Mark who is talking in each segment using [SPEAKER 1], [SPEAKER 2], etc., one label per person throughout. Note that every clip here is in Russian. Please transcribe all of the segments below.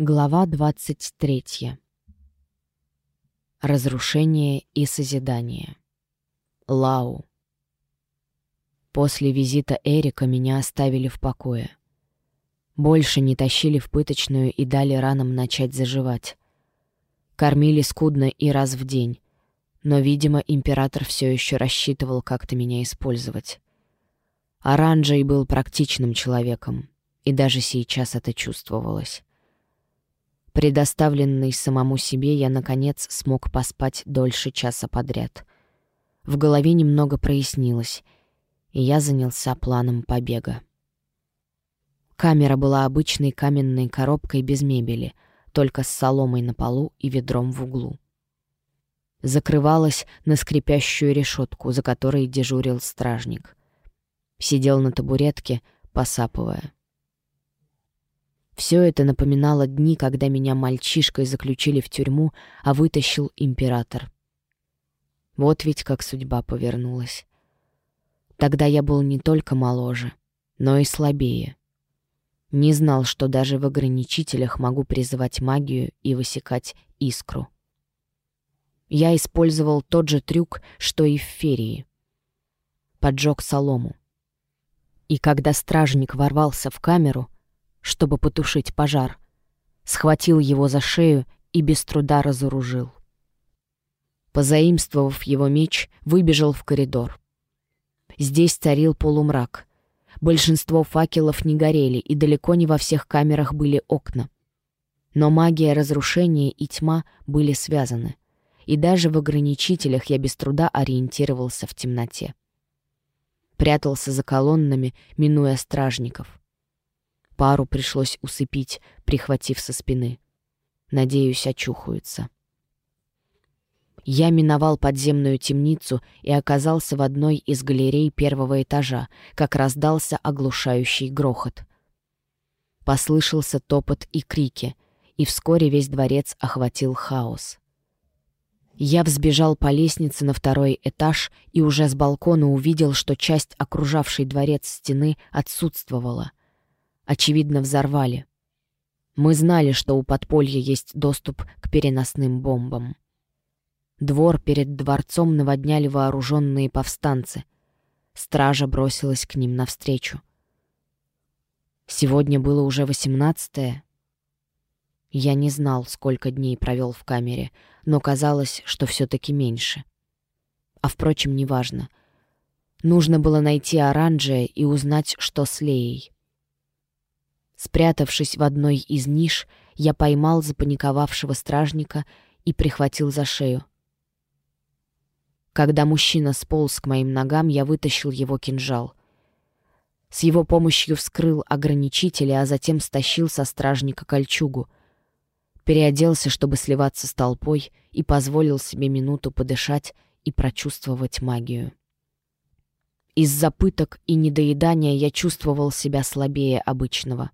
[SPEAKER 1] Глава 23. Разрушение и созидание. Лау. После визита Эрика меня оставили в покое. Больше не тащили в пыточную и дали ранам начать заживать. Кормили скудно и раз в день, но, видимо, император все еще рассчитывал как-то меня использовать. Оранжей был практичным человеком, и даже сейчас это чувствовалось. Предоставленный самому себе, я, наконец, смог поспать дольше часа подряд. В голове немного прояснилось, и я занялся планом побега. Камера была обычной каменной коробкой без мебели, только с соломой на полу и ведром в углу. Закрывалась на скрипящую решетку, за которой дежурил стражник. Сидел на табуретке, посапывая. Все это напоминало дни, когда меня мальчишкой заключили в тюрьму, а вытащил император. Вот ведь как судьба повернулась. Тогда я был не только моложе, но и слабее. Не знал, что даже в ограничителях могу призывать магию и высекать искру. Я использовал тот же трюк, что и в ферии. Поджег солому. И когда стражник ворвался в камеру, чтобы потушить пожар. Схватил его за шею и без труда разоружил. Позаимствовав его меч, выбежал в коридор. Здесь царил полумрак. Большинство факелов не горели, и далеко не во всех камерах были окна. Но магия разрушения и тьма были связаны, и даже в ограничителях я без труда ориентировался в темноте. Прятался за колоннами, минуя стражников — Пару пришлось усыпить, прихватив со спины. Надеюсь, очухаются. Я миновал подземную темницу и оказался в одной из галерей первого этажа, как раздался оглушающий грохот. Послышался топот и крики, и вскоре весь дворец охватил хаос. Я взбежал по лестнице на второй этаж и уже с балкона увидел, что часть окружавшей дворец стены отсутствовала — очевидно, взорвали. Мы знали, что у подполья есть доступ к переносным бомбам. Двор перед дворцом наводняли вооруженные повстанцы. Стража бросилась к ним навстречу. Сегодня было уже восемнадцатое. Я не знал, сколько дней провел в камере, но казалось, что все-таки меньше. А впрочем, неважно. Нужно было найти Оранжия и узнать, что с Леей. Спрятавшись в одной из ниш, я поймал запаниковавшего стражника и прихватил за шею. Когда мужчина сполз к моим ногам, я вытащил его кинжал. С его помощью вскрыл ограничители, а затем стащил со стражника кольчугу. Переоделся, чтобы сливаться с толпой, и позволил себе минуту подышать и прочувствовать магию. Из-за пыток и недоедания я чувствовал себя слабее обычного —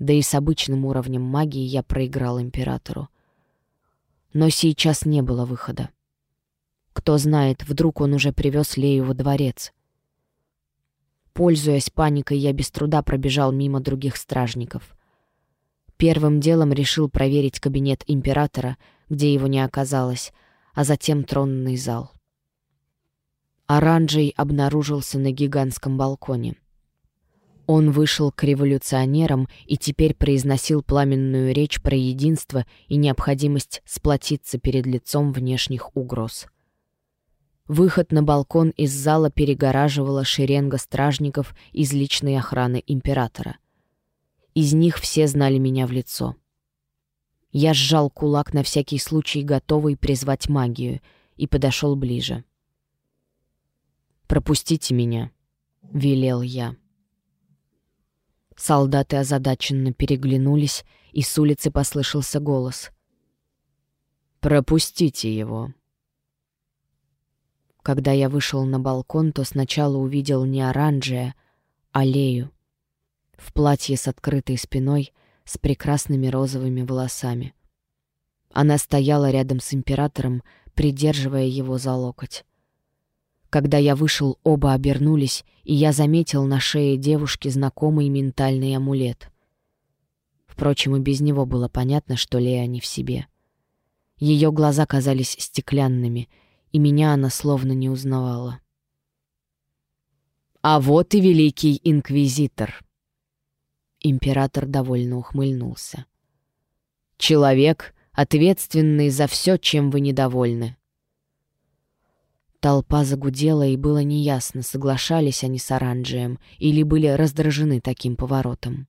[SPEAKER 1] да и с обычным уровнем магии я проиграл Императору. Но сейчас не было выхода. Кто знает, вдруг он уже привез Лею во дворец. Пользуясь паникой, я без труда пробежал мимо других стражников. Первым делом решил проверить кабинет Императора, где его не оказалось, а затем тронный зал. Оранжей обнаружился на гигантском балконе — он вышел к революционерам и теперь произносил пламенную речь про единство и необходимость сплотиться перед лицом внешних угроз. Выход на балкон из зала перегораживала шеренга стражников из личной охраны императора. Из них все знали меня в лицо. Я сжал кулак на всякий случай, готовый призвать магию, и подошел ближе. «Пропустите меня», — велел я. Солдаты озадаченно переглянулись, и с улицы послышался голос. «Пропустите его». Когда я вышел на балкон, то сначала увидел не оранжия, а Лею. В платье с открытой спиной, с прекрасными розовыми волосами. Она стояла рядом с императором, придерживая его за локоть. Когда я вышел, оба обернулись, и я заметил на шее девушки знакомый ментальный амулет. Впрочем, и без него было понятно, что Лея не в себе. Ее глаза казались стеклянными, и меня она словно не узнавала. «А вот и великий инквизитор!» Император довольно ухмыльнулся. «Человек, ответственный за все, чем вы недовольны». Толпа загудела, и было неясно, соглашались они с Оранжием или были раздражены таким поворотом.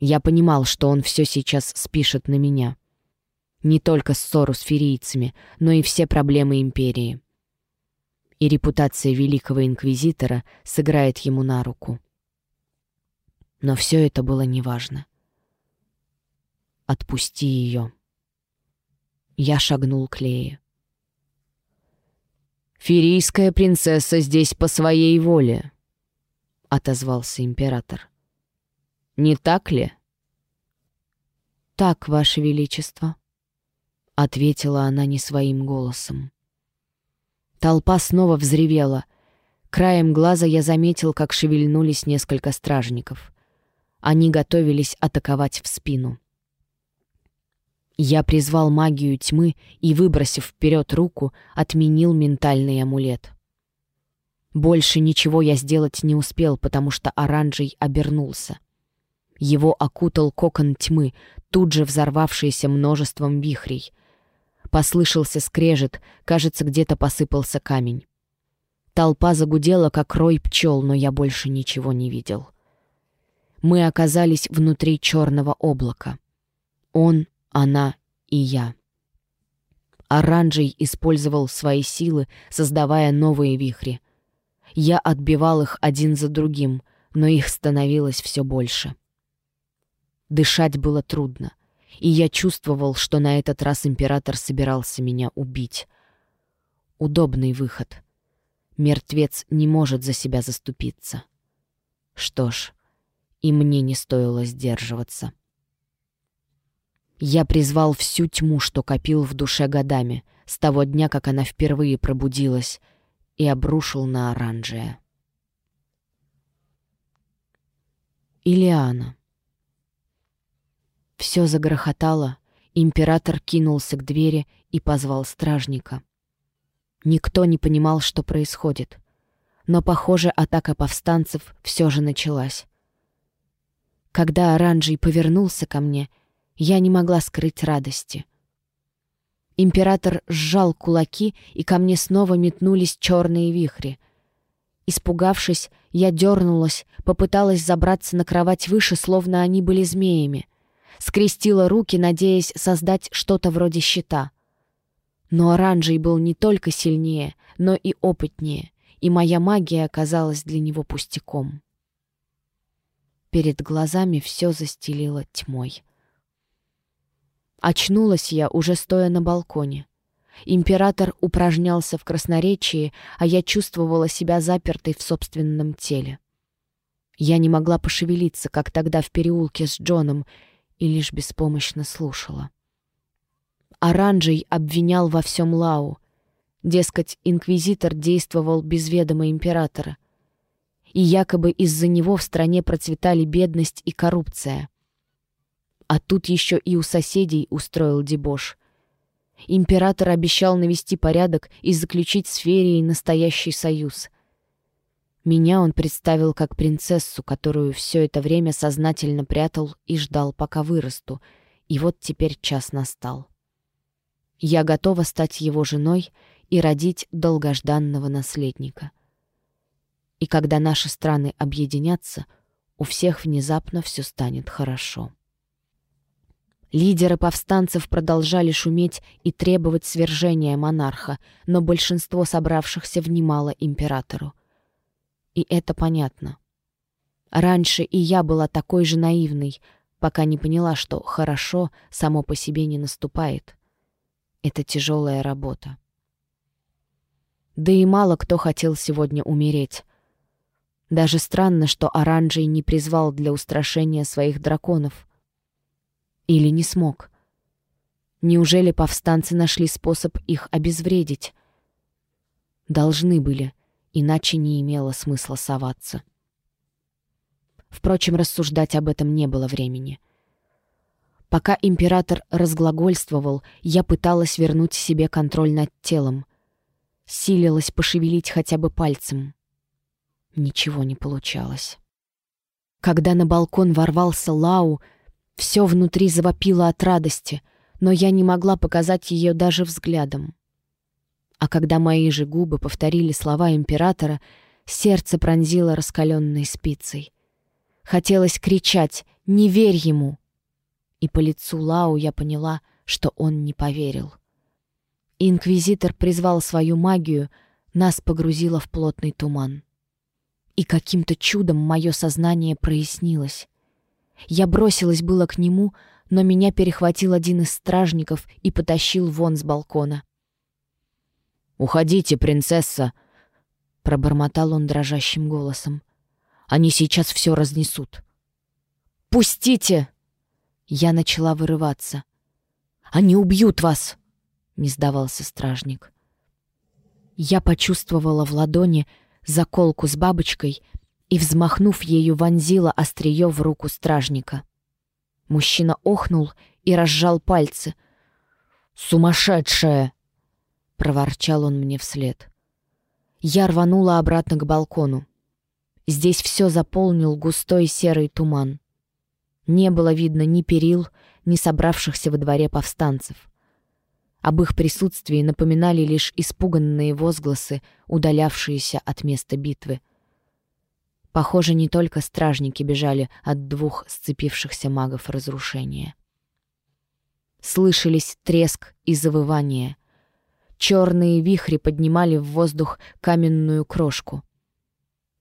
[SPEAKER 1] Я понимал, что он все сейчас спишет на меня. Не только ссору с ферийцами, но и все проблемы империи и репутация великого инквизитора сыграет ему на руку. Но все это было неважно. «Отпусти ее». Я шагнул к Лее. «Ферийская принцесса здесь по своей воле», — отозвался император. «Не так ли?» «Так, Ваше Величество», — ответила она не своим голосом. Толпа снова взревела. Краем глаза я заметил, как шевельнулись несколько стражников. Они готовились атаковать в спину. Я призвал магию тьмы и, выбросив вперед руку, отменил ментальный амулет. Больше ничего я сделать не успел, потому что оранжей обернулся. Его окутал кокон тьмы, тут же взорвавшийся множеством вихрей. Послышался скрежет, кажется, где-то посыпался камень. Толпа загудела, как рой пчел, но я больше ничего не видел. Мы оказались внутри черного облака. Он, она и я. Оранжей использовал свои силы, создавая новые вихри. Я отбивал их один за другим, но их становилось все больше. Дышать было трудно и я чувствовал, что на этот раз император собирался меня убить. Удобный выход. Мертвец не может за себя заступиться. Что ж, и мне не стоило сдерживаться. Я призвал всю тьму, что копил в душе годами, с того дня, как она впервые пробудилась, и обрушил на оранжее. Илиана. Все загрохотало, император кинулся к двери и позвал стражника. Никто не понимал, что происходит. Но, похоже, атака повстанцев все же началась. Когда Оранжий повернулся ко мне, я не могла скрыть радости. Император сжал кулаки, и ко мне снова метнулись черные вихри. Испугавшись, я дернулась, попыталась забраться на кровать выше, словно они были змеями — скрестила руки, надеясь создать что-то вроде щита. Но оранжей был не только сильнее, но и опытнее, и моя магия оказалась для него пустяком. Перед глазами все застелило тьмой. Очнулась я, уже стоя на балконе. Император упражнялся в красноречии, а я чувствовала себя запертой в собственном теле. Я не могла пошевелиться, как тогда в переулке с Джоном, и лишь беспомощно слушала. Оранжей обвинял во всем Лау. Дескать, инквизитор действовал без ведома императора. И якобы из-за него в стране процветали бедность и коррупция. А тут еще и у соседей устроил дебош. Император обещал навести порядок и заключить с Ферией настоящий союз — меня он представил как принцессу, которую все это время сознательно прятал и ждал, пока вырасту, и вот теперь час настал. Я готова стать его женой и родить долгожданного наследника. И когда наши страны объединятся, у всех внезапно все станет хорошо. Лидеры повстанцев продолжали шуметь и требовать свержения монарха, но большинство собравшихся внимало императору и это понятно. Раньше и я была такой же наивной, пока не поняла, что хорошо само по себе не наступает. Это тяжелая работа. Да и мало кто хотел сегодня умереть. Даже странно, что Оранжей не призвал для устрашения своих драконов. Или не смог. Неужели повстанцы нашли способ их обезвредить? Должны были иначе не имело смысла соваться. Впрочем, рассуждать об этом не было времени. Пока император разглагольствовал, я пыталась вернуть себе контроль над телом. Силилась пошевелить хотя бы пальцем. Ничего не получалось. Когда на балкон ворвался Лау, все внутри завопило от радости, но я не могла показать ее даже взглядом. А когда мои же губы повторили слова императора, сердце пронзило раскаленной спицей. Хотелось кричать «Не верь ему!» И по лицу Лау я поняла, что он не поверил. Инквизитор призвал свою магию, нас погрузило в плотный туман. И каким-то чудом мое сознание прояснилось. Я бросилась было к нему, но меня перехватил один из стражников и потащил вон с балкона.
[SPEAKER 2] «Уходите, принцесса!» — пробормотал он дрожащим голосом. «Они сейчас все разнесут».
[SPEAKER 1] «Пустите!» Я начала вырываться. «Они убьют вас!» — не сдавался стражник. Я почувствовала в ладони заколку с бабочкой и, взмахнув ею, вонзила острие в руку стражника. Мужчина охнул и разжал пальцы.
[SPEAKER 2] «Сумасшедшая!» — проворчал он мне вслед.
[SPEAKER 1] Я рванула обратно к балкону. Здесь все заполнил густой серый туман. Не было видно ни перил, ни собравшихся во дворе повстанцев. Об их присутствии напоминали лишь испуганные возгласы, удалявшиеся от места битвы. Похоже, не только стражники бежали от двух сцепившихся магов разрушения. Слышались треск и завывание. Черные вихри поднимали в воздух каменную крошку.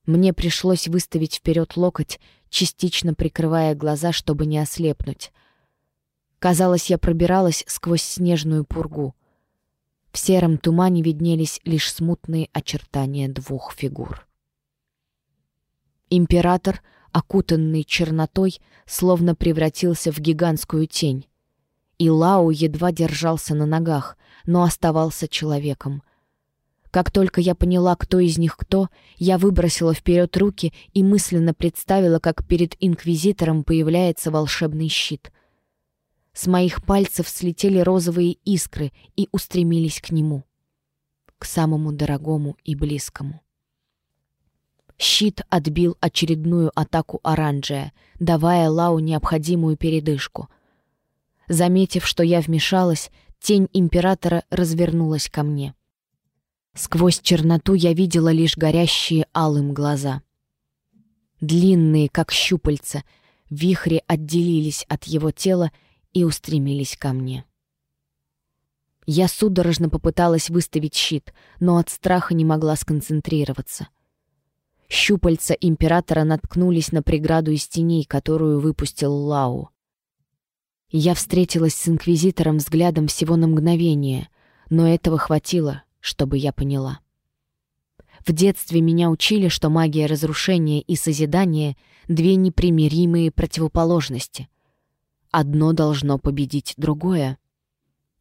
[SPEAKER 1] Мне пришлось выставить вперед локоть, частично прикрывая глаза, чтобы не ослепнуть. Казалось, я пробиралась сквозь снежную пургу. В сером тумане виднелись лишь смутные очертания двух фигур. Император, окутанный чернотой, словно превратился в гигантскую тень. И Лау едва держался на ногах, но оставался человеком. Как только я поняла, кто из них кто, я выбросила вперед руки и мысленно представила, как перед инквизитором появляется волшебный щит. С моих пальцев слетели розовые искры и устремились к нему, к самому дорогому и близкому. Щит отбил очередную атаку оранжия, давая Лау необходимую передышку. Заметив, что я вмешалась, тень императора развернулась ко мне. Сквозь черноту я видела лишь горящие алым глаза. Длинные, как щупальца, вихри отделились от его тела и устремились ко мне. Я судорожно попыталась выставить щит, но от страха не могла сконцентрироваться. Щупальца императора наткнулись на преграду из теней, которую выпустил Лау. Я встретилась с инквизитором взглядом всего на мгновение, но этого хватило, чтобы я поняла. В детстве меня учили, что магия разрушения и созидания — две непримиримые противоположности. Одно должно победить другое.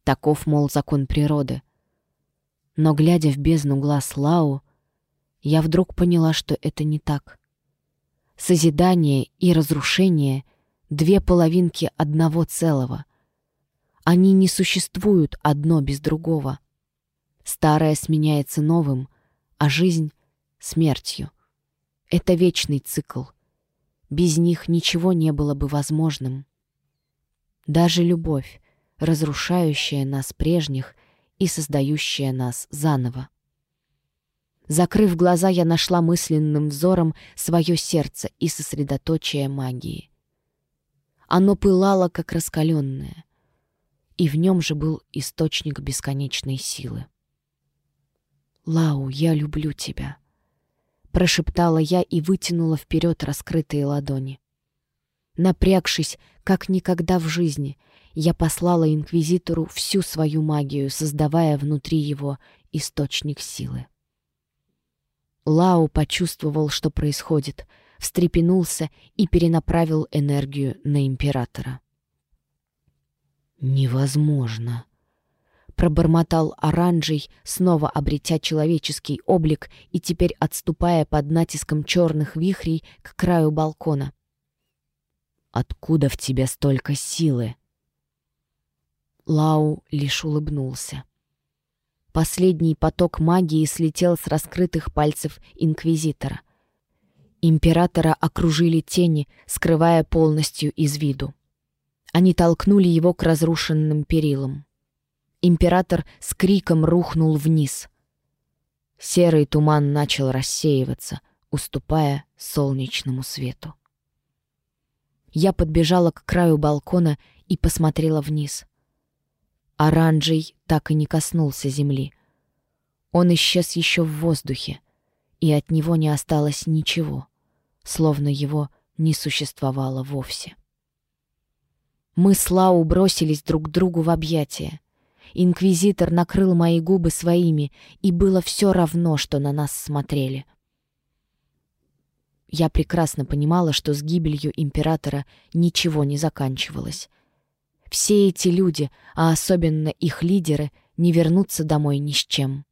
[SPEAKER 1] Таков, мол, закон природы. Но, глядя в бездну глаз Лау, я вдруг поняла, что это не так. Созидание и разрушение — две половинки одного целого. Они не существуют одно без другого — Старое сменяется новым, а жизнь — смертью. Это вечный цикл. Без них ничего не было бы возможным. Даже любовь, разрушающая нас прежних и создающая нас заново. Закрыв глаза, я нашла мысленным взором свое сердце и сосредоточие магии. Оно пылало, как раскаленное, и в нем же был источник бесконечной силы. «Лау, я люблю тебя», — прошептала я и вытянула вперед раскрытые ладони. Напрягшись, как никогда в жизни, я послала инквизитору всю свою магию, создавая внутри его источник силы. Лау почувствовал, что происходит, встрепенулся и перенаправил энергию на императора.
[SPEAKER 2] «Невозможно»,
[SPEAKER 1] пробормотал оранжей, снова обретя человеческий облик и теперь отступая под натиском черных вихрей к краю балкона.
[SPEAKER 2] «Откуда в тебе столько силы?»
[SPEAKER 1] Лау лишь улыбнулся. Последний поток магии слетел с раскрытых пальцев Инквизитора. Императора окружили тени, скрывая полностью из виду. Они толкнули его к разрушенным перилам. Император с криком рухнул вниз. Серый туман начал рассеиваться, уступая солнечному свету. Я подбежала к краю балкона и посмотрела вниз. Оранжей так и не коснулся земли. Он исчез еще в воздухе, и от него не осталось ничего, словно его не существовало вовсе. Мы с Лау бросились друг к другу в объятия. Инквизитор накрыл мои губы своими, и было все равно, что на нас смотрели. Я прекрасно понимала, что с гибелью императора ничего не заканчивалось. Все эти люди, а особенно их лидеры, не вернутся домой ни с чем.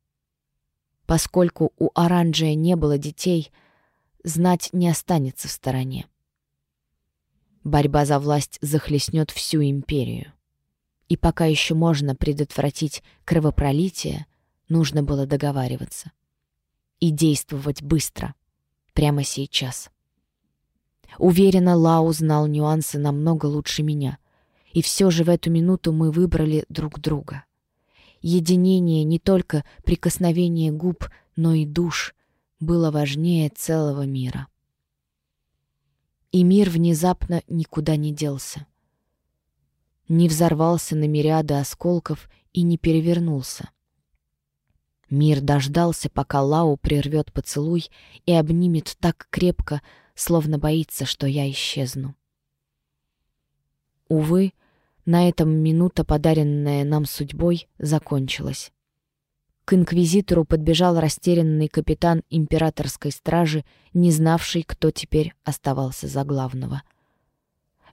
[SPEAKER 1] Поскольку у Оранжия не было детей, знать не останется в стороне. Борьба за власть захлестнет всю империю. И пока еще можно предотвратить кровопролитие, нужно было договариваться. И действовать быстро, прямо сейчас. Уверена, Лау знал нюансы намного лучше меня. И все же в эту минуту мы выбрали друг друга. Единение не только прикосновение губ, но и душ было важнее целого мира. И мир внезапно никуда не делся не взорвался на мириады осколков и не перевернулся. Мир дождался, пока Лау прервет поцелуй и обнимет так крепко, словно боится, что я исчезну. Увы, на этом минута, подаренная нам судьбой, закончилась. К инквизитору подбежал растерянный капитан императорской стражи, не знавший, кто теперь оставался за главного —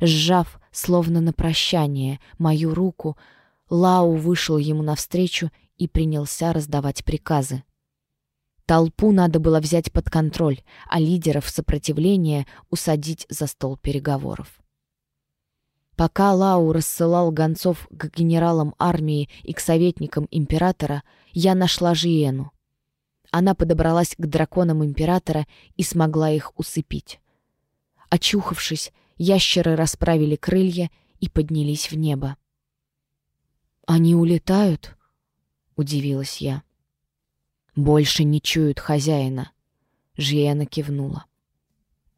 [SPEAKER 1] Сжав, словно на прощание, мою руку, Лау вышел ему навстречу и принялся раздавать приказы. Толпу надо было взять под контроль, а лидеров сопротивления усадить за стол переговоров. Пока Лау рассылал гонцов к генералам армии и к советникам императора, я нашла Жиену. Она подобралась к драконам императора и смогла их усыпить. Очухавшись, Ящеры расправили крылья и поднялись в небо. «Они улетают?» — удивилась я. «Больше не чуют хозяина», — Жиена кивнула.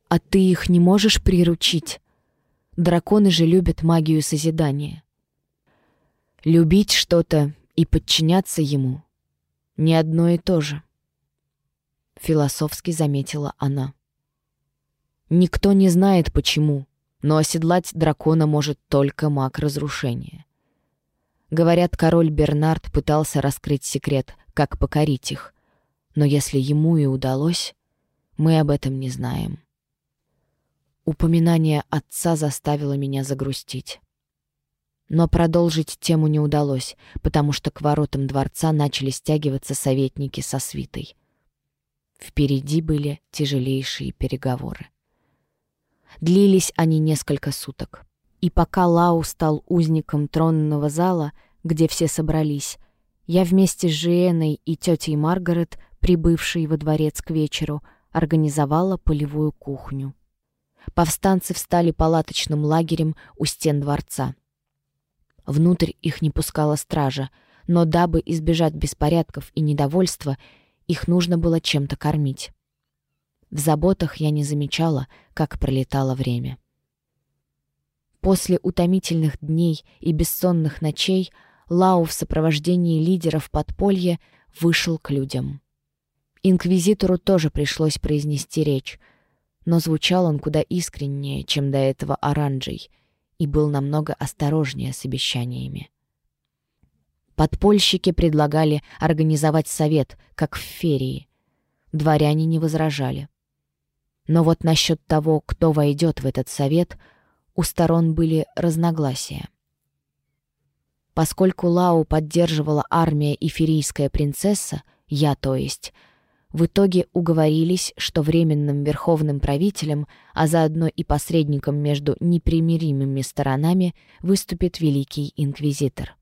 [SPEAKER 1] «А ты их не можешь приручить? Драконы же любят магию созидания». «Любить что-то и подчиняться ему — не одно и то же», — философски заметила она. Никто не знает, почему, но оседлать дракона может только маг разрушения. Говорят, король Бернард пытался раскрыть секрет, как покорить их, но если ему и удалось, мы об этом не знаем. Упоминание отца заставило меня загрустить. Но продолжить тему не удалось, потому что к воротам дворца начали стягиваться советники со свитой. Впереди были тяжелейшие переговоры. Длились они несколько суток. И пока Лау стал узником тронного зала, где все собрались, я вместе с Жиеной и тетей Маргарет, прибывшей во дворец к вечеру, организовала полевую кухню. Повстанцы встали палаточным лагерем у стен дворца. Внутрь их не пускала стража, но дабы избежать беспорядков и недовольства, их нужно было чем-то кормить. В заботах я не замечала, как пролетало время. После утомительных дней и бессонных ночей Лау в сопровождении лидеров подполья вышел к людям. Инквизитору тоже пришлось произнести речь, но звучал он куда искреннее, чем до этого оранжей, и был намного осторожнее с обещаниями. Подпольщики предлагали организовать совет, как в ферии. Дворяне не возражали. Но вот насчет того, кто войдет в этот совет, у сторон были разногласия. Поскольку Лау поддерживала армия и ферийская принцесса, я то есть, в итоге уговорились, что временным верховным правителем, а заодно и посредником между непримиримыми сторонами, выступит Великий Инквизитор.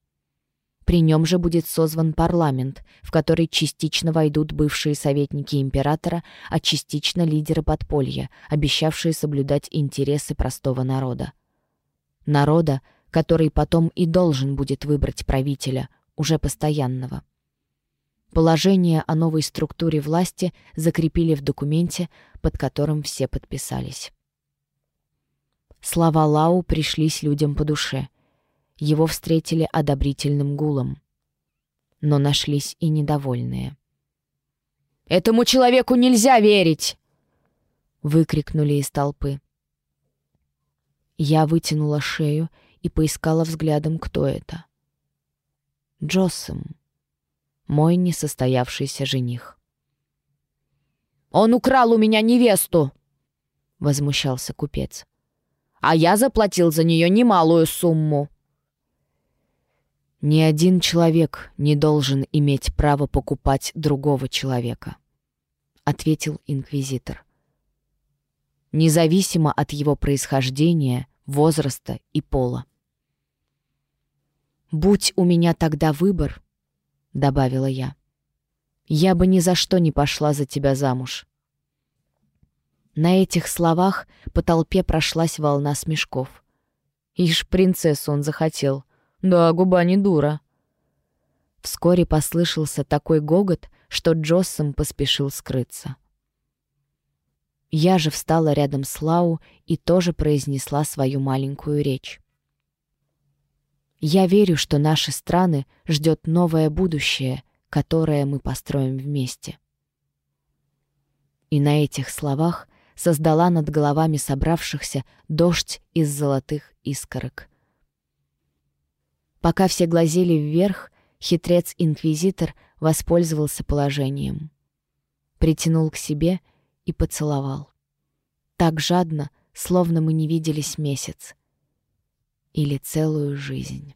[SPEAKER 1] При нем же будет созван парламент, в который частично войдут бывшие советники императора, а частично лидеры подполья, обещавшие соблюдать интересы простого народа. Народа, который потом и должен будет выбрать правителя, уже постоянного. Положение о новой структуре власти закрепили в документе, под которым все подписались. Слова Лау пришлись людям по душе. Его встретили одобрительным гулом. Но нашлись и недовольные. «Этому человеку нельзя верить!» — выкрикнули из толпы. Я вытянула шею и поискала взглядом, кто это. Джоссом, мой несостоявшийся жених. «Он украл у меня невесту!» — возмущался купец. «А я заплатил за нее немалую сумму!» «Ни один человек не должен иметь право покупать другого человека», — ответил инквизитор. «Независимо от его происхождения, возраста и пола». «Будь у меня тогда выбор», — добавила я, — «я бы ни за что не пошла за тебя замуж». На этих словах по толпе прошлась волна смешков. Ишь, принцессу он захотел. Да, губа не дура. Вскоре послышался такой гогот, что Джоссом поспешил скрыться. Я же встала рядом с Лау и тоже произнесла свою маленькую речь. Я верю, что наши страны ждет новое будущее, которое мы построим вместе. И на этих словах создала над головами собравшихся дождь из золотых искорок. Пока все глазели вверх, хитрец-инквизитор воспользовался положением. Притянул к себе и поцеловал. Так жадно, словно мы не виделись месяц или целую жизнь.